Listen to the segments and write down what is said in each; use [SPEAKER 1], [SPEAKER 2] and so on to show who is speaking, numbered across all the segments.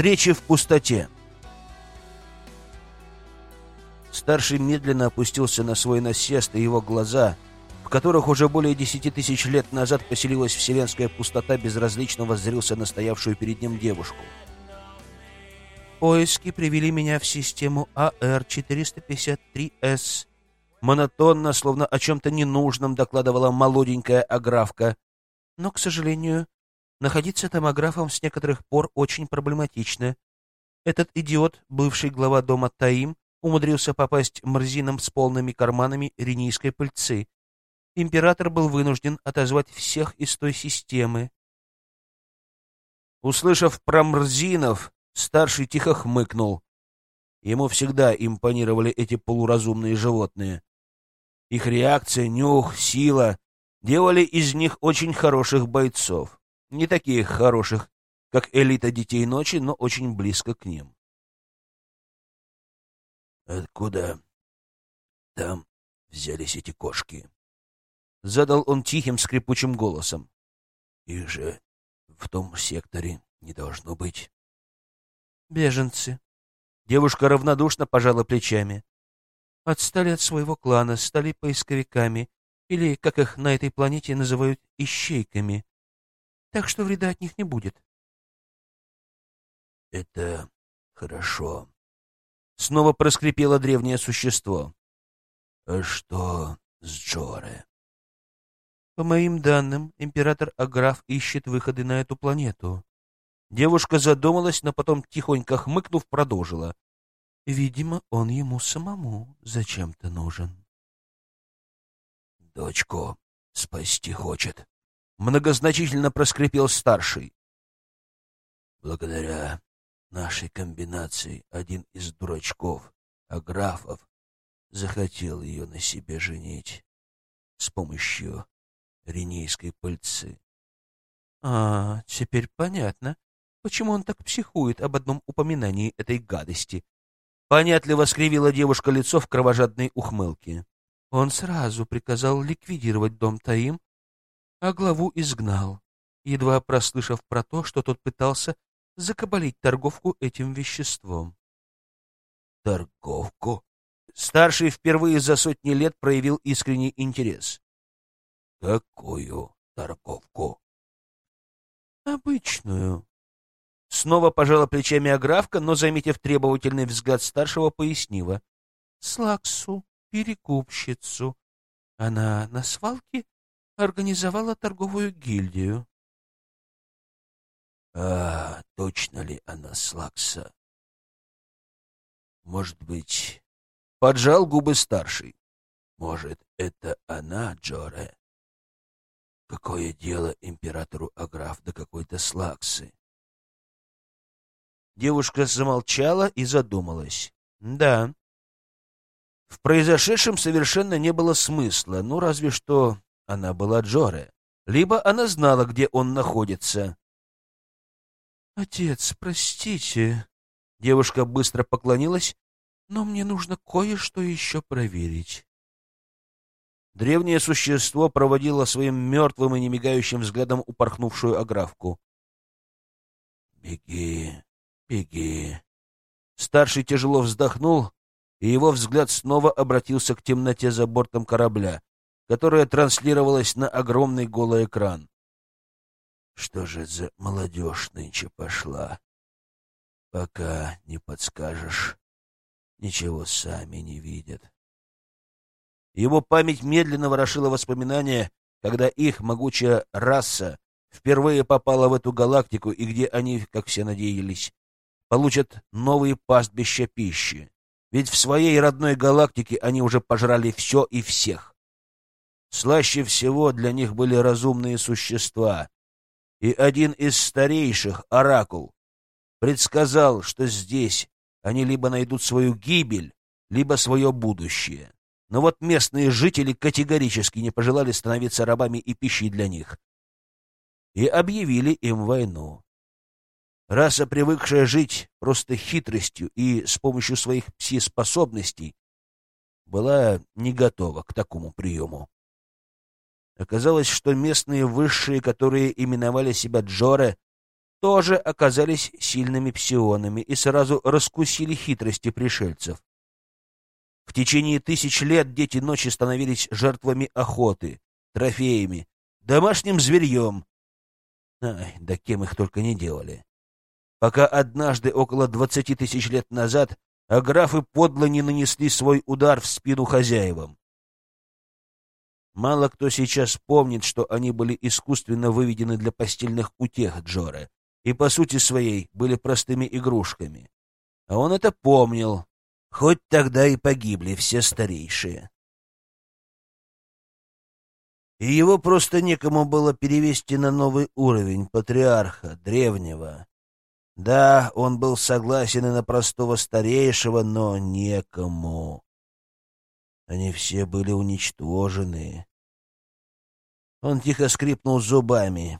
[SPEAKER 1] Встречи в пустоте. Старший медленно опустился на свой насест, и его глаза, в которых уже более десяти тысяч лет назад поселилась вселенская пустота, безразлично воззрился на стоявшую перед ним девушку. «Поиски привели меня в систему АР-453С», монотонно, словно о чем-то ненужном, докладывала молоденькая аграфка. «Но, к сожалению, находиться томографом с некоторых пор очень проблематично. Этот идиот, бывший глава дома Таим, умудрился попасть мрзином с полными карманами ренийской пыльцы. Император был вынужден отозвать всех из той системы. Услышав про мрзинов, старший тихо хмыкнул. Ему всегда импонировали эти полуразумные животные. Их реакция, нюх, сила делали из них очень хороших бойцов. Не таких хороших, как элита детей ночи, но очень близко к ним.
[SPEAKER 2] Откуда там взялись эти кошки?
[SPEAKER 1] Задал он тихим скрипучим голосом.
[SPEAKER 2] Их же в том секторе не должно быть.
[SPEAKER 1] Беженцы. Девушка равнодушно пожала плечами. Отстали от своего клана, стали поисковиками, или, как их на этой планете называют, ищейками. Так что вреда от них не будет.
[SPEAKER 2] Это хорошо.
[SPEAKER 1] Снова проскрипело древнее существо.
[SPEAKER 2] А что с Джоре?
[SPEAKER 1] По моим данным, император Аграф ищет выходы на эту планету. Девушка задумалась, но потом, тихонько хмыкнув, продолжила. Видимо, он ему самому зачем-то нужен.
[SPEAKER 2] Дочку спасти хочет.
[SPEAKER 1] Многозначительно проскрипел старший.
[SPEAKER 2] Благодаря нашей комбинации один из дурачков, аграфов, захотел ее на себе женить с помощью ренейской пыльцы.
[SPEAKER 1] А, теперь понятно, почему он так психует об одном упоминании этой гадости. Понятливо скривила девушка лицо в кровожадной ухмылке. Он сразу приказал ликвидировать дом Таим, а главу изгнал, едва прослышав про то, что тот пытался закабалить торговку этим веществом.
[SPEAKER 2] Торговку?
[SPEAKER 1] Старший впервые за сотни лет проявил искренний интерес.
[SPEAKER 2] Какую торговку?
[SPEAKER 1] Обычную. Снова пожала плечами Аграфка, но, заметив требовательный взгляд старшего, пояснила. Слаксу, перекупщицу. Она на свалке организовала торговую гильдию.
[SPEAKER 2] А точно ли она Слакса? Может быть,
[SPEAKER 1] поджал губы старший.
[SPEAKER 2] Может, это она, Джоре? Какое дело императору Аграф до какой-то Слаксы?
[SPEAKER 1] Девушка замолчала и задумалась. Да, в произошедшем совершенно не было смысла, ну разве что она была Джоре. Либо она знала, где он находится. «Отец, простите...» Девушка быстро поклонилась, но мне нужно кое-что еще проверить. Древнее существо проводило своим мертвым и немигающим взглядом упорхнувшую огравку.
[SPEAKER 2] «Беги, беги!»
[SPEAKER 1] Старший тяжело вздохнул, и его взгляд снова обратился к темноте за бортом корабля, которая транслировалась на огромный голый экран.
[SPEAKER 2] Что же за молодежь нынче пошла? Пока не подскажешь, ничего сами не видят.
[SPEAKER 1] Его память медленно ворошила воспоминания, когда их могучая раса впервые попала в эту галактику и где они, как все надеялись, получат новые пастбища пищи. Ведь в своей родной галактике они уже пожрали все и всех. Слаще всего для них были разумные существа, и один из старейших, Оракул, предсказал, что здесь они либо найдут свою гибель, либо свое будущее. Но вот местные жители категорически не пожелали становиться рабами и пищей для них. И объявили им войну. Раса, привыкшая жить просто хитростью и с помощью своих пси-способностей, была не готова к такому приему. Оказалось, что местные высшие, которые именовали себя Джоре, тоже оказались сильными псионами и сразу раскусили хитрости пришельцев. В течение тысяч лет дети ночи становились жертвами охоты, трофеями, домашним зверьем. Ай, да кем их только не делали. Пока однажды, около двадцати тысяч лет назад, аграфы подло не нанесли свой удар в спину хозяевам. Мало кто сейчас помнит, что они были искусственно выведены для постельных утех Джора и, по сути своей, были простыми игрушками. А он это помнил, хоть тогда и погибли все старейшие. И его просто некому было перевести на новый уровень патриарха, древнего. Да, он был согласен и на простого старейшего, но некому. Они все были уничтожены. Он тихо скрипнул зубами.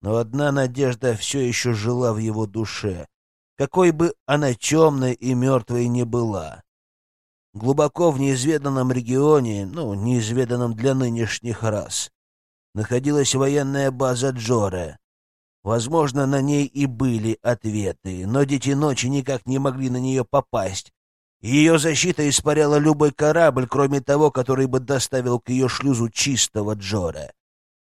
[SPEAKER 1] Но одна надежда все еще жила в его душе, какой бы она темной и мертвой ни была. Глубоко в неизведанном регионе, ну, неизведанном для нынешних рас, находилась военная база Джоре. Возможно, на ней и были ответы, но Дети Ночи никак не могли на нее попасть, ее защита испаряла любой корабль, кроме того, который бы доставил к ее шлюзу чистого Джора.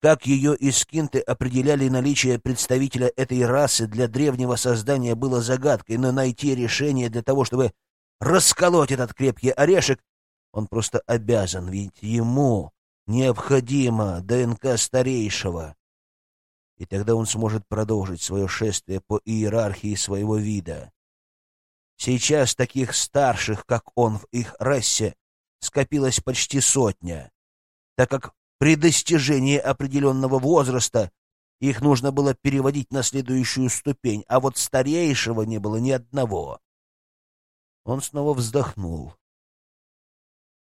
[SPEAKER 1] Как ее искинты определяли наличие представителя этой расы для древнего создания было загадкой, но найти решение для того, чтобы расколоть этот крепкий орешек, он просто обязан, ведь ему необходимо ДНК старейшего. И тогда он сможет продолжить свое шествие по иерархии своего вида. Сейчас таких старших, как он в их расе, скопилось почти сотня, так как при достижении определенного возраста их нужно было переводить на следующую ступень, а вот старейшего не было ни одного. Он снова вздохнул.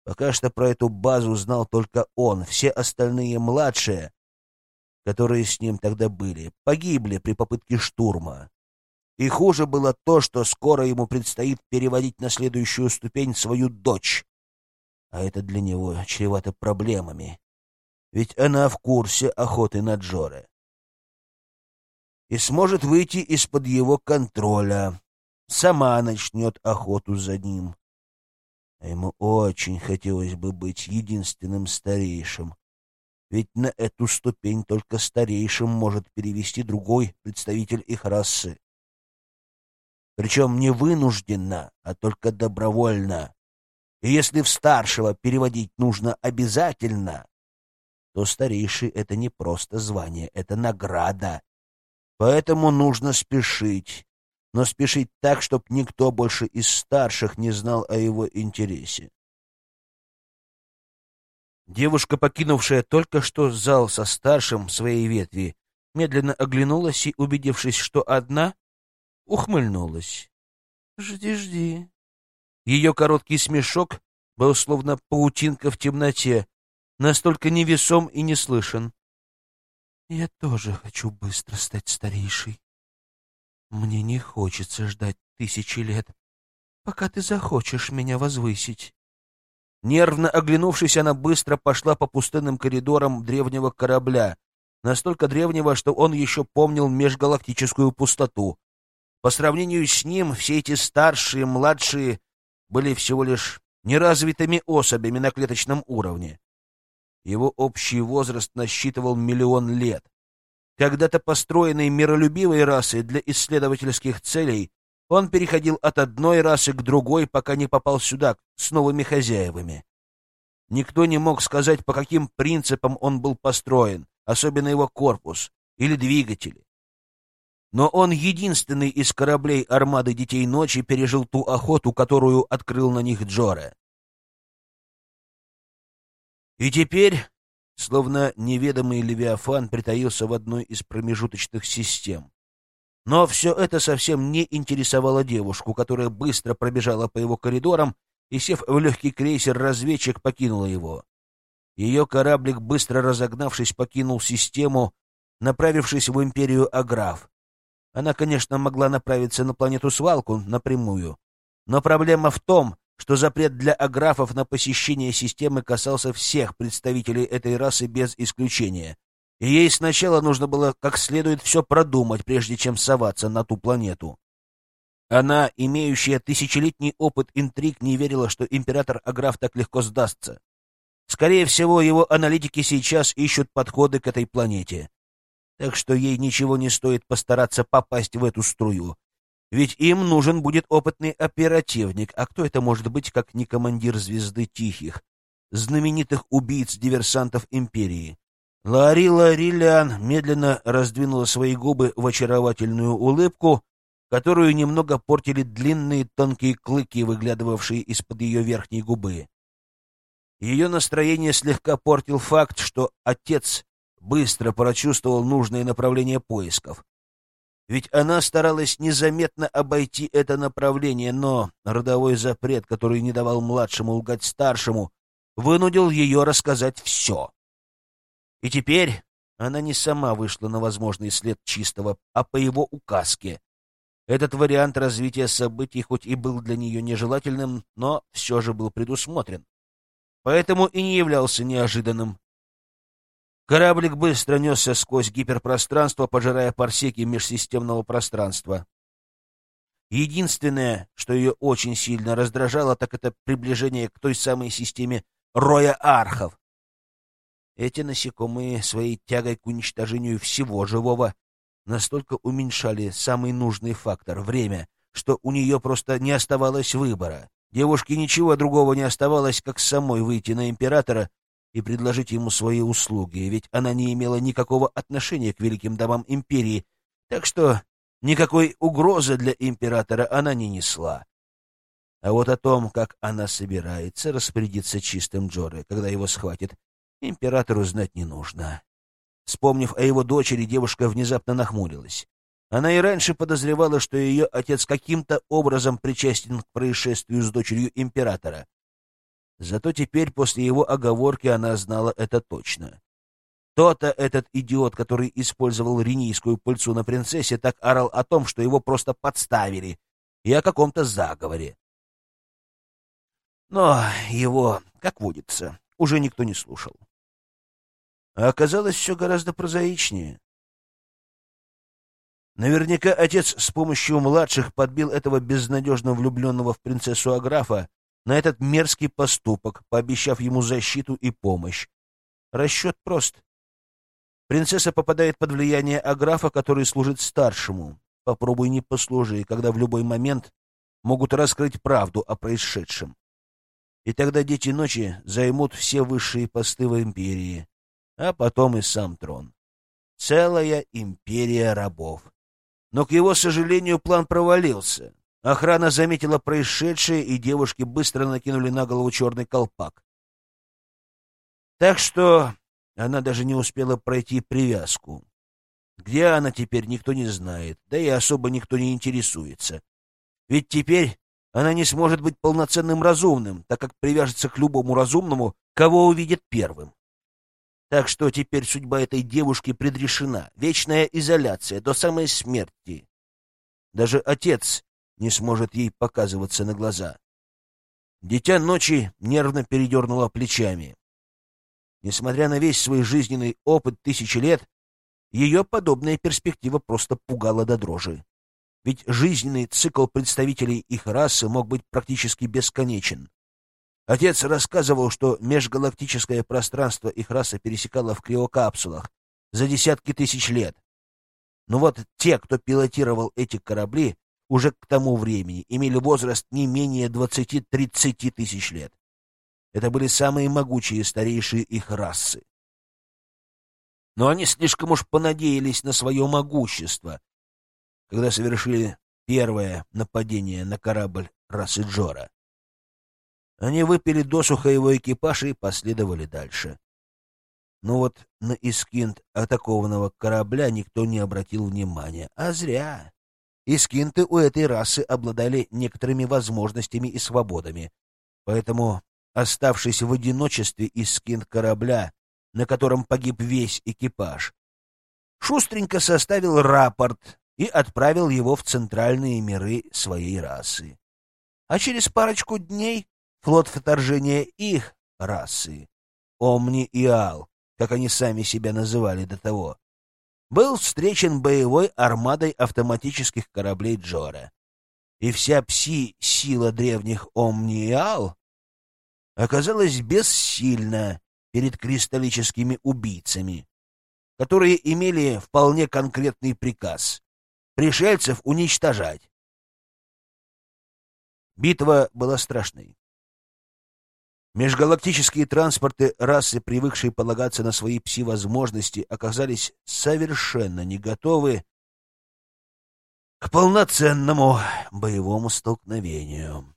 [SPEAKER 1] Пока что про эту базу знал только он, все остальные младшие, которые с ним тогда были, погибли при попытке штурма. И хуже было то, что скоро ему предстоит переводить на следующую ступень свою дочь. А это для него чревато проблемами. Ведь она в курсе охоты на Джоре. И сможет выйти из-под его контроля. Сама начнет охоту за ним. А ему очень хотелось бы быть единственным старейшим. Ведь на эту ступень только старейшим может перевести другой представитель их расы. Причем не вынужденно, а только добровольно. И если в старшего переводить нужно обязательно, то старейший — это не просто звание, это награда. Поэтому нужно спешить, но спешить так, чтобы никто больше из старших не знал о его интересе. Девушка, покинувшая только что зал со старшим своей ветви, медленно оглянулась и, убедившись, что одна, ухмыльнулась. «Жди, жди». Ее короткий смешок был словно паутинка в темноте, настолько невесом и неслышен. «Я тоже хочу быстро стать старейшей. Мне не хочется ждать тысячи лет, пока ты захочешь меня возвысить». Нервно оглянувшись, она быстро пошла по пустынным коридорам древнего корабля, настолько древнего, что он еще помнил межгалактическую пустоту, по сравнению с ним все эти старшие, младшие были всего лишь неразвитыми особями на клеточном уровне. Его общий возраст насчитывал миллион лет. Когда-то построенный миролюбивой расой для исследовательских целей, он переходил от одной расы к другой, пока не попал сюда с новыми хозяевами. Никто не мог сказать, по каким принципам он был построен, особенно его корпус или двигатели но он единственный из кораблей армады Детей Ночи пережил ту охоту, которую открыл на них Джоре. И теперь, словно неведомый Левиафан, притаился в одной из промежуточных систем. Но все это совсем не интересовало девушку, которая быстро пробежала по его коридорам и, сев в легкий крейсер-разведчик, покинула его. Ее кораблик, быстро разогнавшись, покинул систему, направившись в империю Аграф. Она, конечно, могла направиться на планету-свалку напрямую, но проблема в том, что запрет для аграфов на посещение системы касался всех представителей этой расы без исключения, и ей сначала нужно было как следует все продумать, прежде чем соваться на ту планету. Она, имеющая тысячелетний опыт интриг, не верила, что император Аграф так легко сдастся. Скорее всего, его аналитики сейчас ищут подходы к этой планете. Так что ей ничего не стоит постараться попасть в эту струю. Ведь им нужен будет опытный оперативник, а кто это может быть, как не командир Звезды Тихих, знаменитых убийц-диверсантов Империи? Ларри Ларрилян медленно раздвинула свои губы в очаровательную улыбку, которую немного портили длинные тонкие клыки, выглядывавшие из-под ее верхней губы. Ее настроение слегка портил факт, что отец быстро прочувствовал нужное направление поисков. Ведь она старалась незаметно обойти это направление, но родовой запрет, который не давал младшему лгать старшему, вынудил ее рассказать все. И теперь она не сама вышла на возможный след чистого, а по его указке. Этот вариант развития событий хоть и был для нее нежелательным, но все же был предусмотрен. Поэтому и не являлся неожиданным. Кораблик быстро несся сквозь гиперпространство, пожирая парсеки межсистемного пространства. Единственное, что ее очень сильно раздражало, так это приближение к той самой системе роя архов, эти насекомые своей тягой к уничтожению всего живого настолько уменьшали самый нужный фактор — время, что у нее просто не оставалось выбора. Девушке ничего другого не оставалось, как самой выйти на императора и предложить ему свои услуги, ведь она не имела никакого отношения к великим домам империи, так что никакой угрозы для императора она не несла. А вот о том, как она собирается распорядиться чистым Джоры, когда его схватит, императору знать не нужно. Вспомнив о его дочери, девушка внезапно нахмурилась. Она и раньше подозревала, что ее отец каким-то образом причастен к происшествию с дочерью императора. Зато теперь, после его оговорки, она знала это точно. То-то этот идиот, который использовал ренийскую пыльцу на принцессе, так орал о том, что его просто подставили, и о каком-то заговоре. Но его, как водится, уже никто не слушал. А оказалось все гораздо прозаичнее. Наверняка отец с помощью младших подбил этого безнадежно влюбленного в принцессу Аграфа на этот мерзкий поступок, пообещав ему защиту и помощь. Расчет прост. Принцесса попадает под влияние Аграфа, который служит старшему. Попробуй не послужи, когда в любой момент могут раскрыть правду о происшедшем. И тогда дети ночи займут все высшие посты в империи, а потом и сам трон. Целая империя рабов. Но, к его сожалению, план провалился. Охрана заметила происшедшее, и девушки быстро накинули на голову черный колпак. Так что она даже не успела пройти привязку. Где она теперь, никто не знает, да и особо никто не интересуется. Ведь теперь она не сможет быть полноценным разумным, так как привяжется к любому разумному, кого увидит первым. Так что теперь судьба этой девушки предрешена. Вечная изоляция до самой смерти. Даже отец не сможет ей показываться на глаза. Дитя ночи нервно передернуло плечами. Несмотря на весь свой жизненный опыт тысячи лет, ее подобная перспектива просто пугала до дрожи. Ведь жизненный цикл представителей их расы мог быть практически бесконечен. Отец рассказывал, что межгалактическое пространство их раса пересекала в криокапсулах за десятки тысяч лет. Но вот те, кто пилотировал эти корабли, уже к тому времени имели возраст не менее 20-30 тысяч лет. Это были самые могучие старейшие их расы. Но они слишком уж понадеялись на свое могущество, когда совершили первое нападение на корабль расы Джора. Они выпили досуха его экипаж и последовали дальше. Но вот на Искинт атакованного корабля никто не обратил внимания. А зря. Искинты у этой расы обладали некоторыми возможностями и свободами. Поэтому, оставшись в одиночестве Искинт корабля, на котором погиб весь экипаж, шустренько составил рапорт и отправил его в центральные миры своей расы. А через парочку дней флот вторжения их расы, Омни и Ал, как они сами себя называли до того, был встречен боевой армадой автоматических кораблей Джора. И вся пси-сила древних Омниал оказалась бессильна перед кристаллическими убийцами, которые имели вполне конкретный приказ — пришельцев уничтожать. Битва была страшной. Межгалактические транспорты расы, привыкшие полагаться на свои пси-возможности, оказались совершенно не готовы к полноценному боевому столкновению.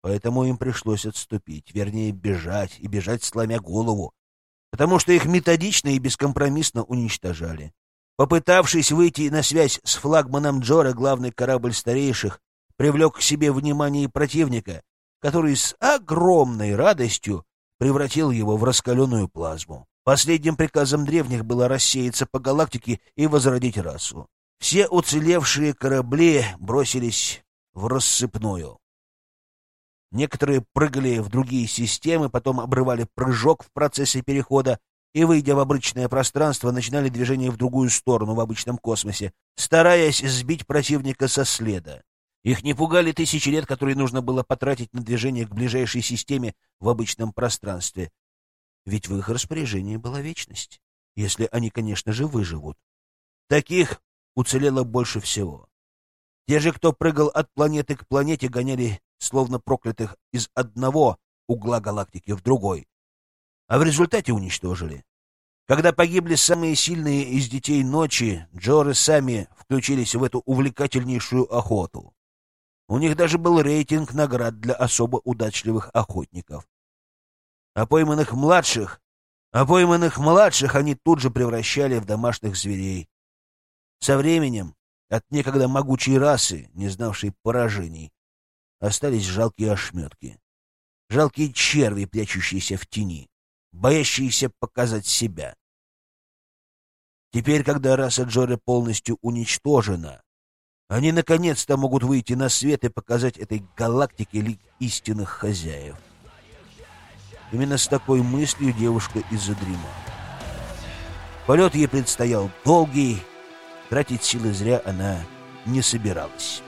[SPEAKER 1] Поэтому им пришлось отступить, вернее, бежать, и бежать, сломя голову, потому что их методично и бескомпромиссно уничтожали. Попытавшись выйти на связь с флагманом Джора, главный корабль старейших привлек к себе внимание противника который с огромной радостью превратил его в раскаленную плазму. Последним приказом древних было рассеяться по галактике и возродить расу. Все уцелевшие корабли бросились в рассыпную. Некоторые прыгали в другие системы, потом обрывали прыжок в процессе перехода и, выйдя в обычное пространство, начинали движение в другую сторону в обычном космосе, стараясь сбить противника со следа. Их не пугали тысячи лет, которые нужно было потратить на движение к ближайшей системе в обычном пространстве. Ведь в их распоряжении была вечность, если они, конечно же, выживут. Таких уцелело больше всего. Те же, кто прыгал от планеты к планете, гоняли словно проклятых из одного угла галактики в другой, а в результате уничтожили. Когда погибли самые сильные из детей ночи, Джоры сами включились в эту увлекательнейшую охоту. У них даже был рейтинг наград для особо удачливых охотников. А пойманных младших, а пойманных младших они тут же превращали в домашних зверей. Со временем от некогда могучей расы, не знавшей поражений, остались жалкие ошметки. Жалкие черви, прячущиеся в тени, боящиеся показать себя. Теперь, когда раса Джоры полностью уничтожена, они наконец-то могут выйти на свет и показать этой галактике лик истинных хозяев. Именно с такой мыслью девушка и задремала. Полет ей предстоял долгий, тратить силы зря она не собиралась.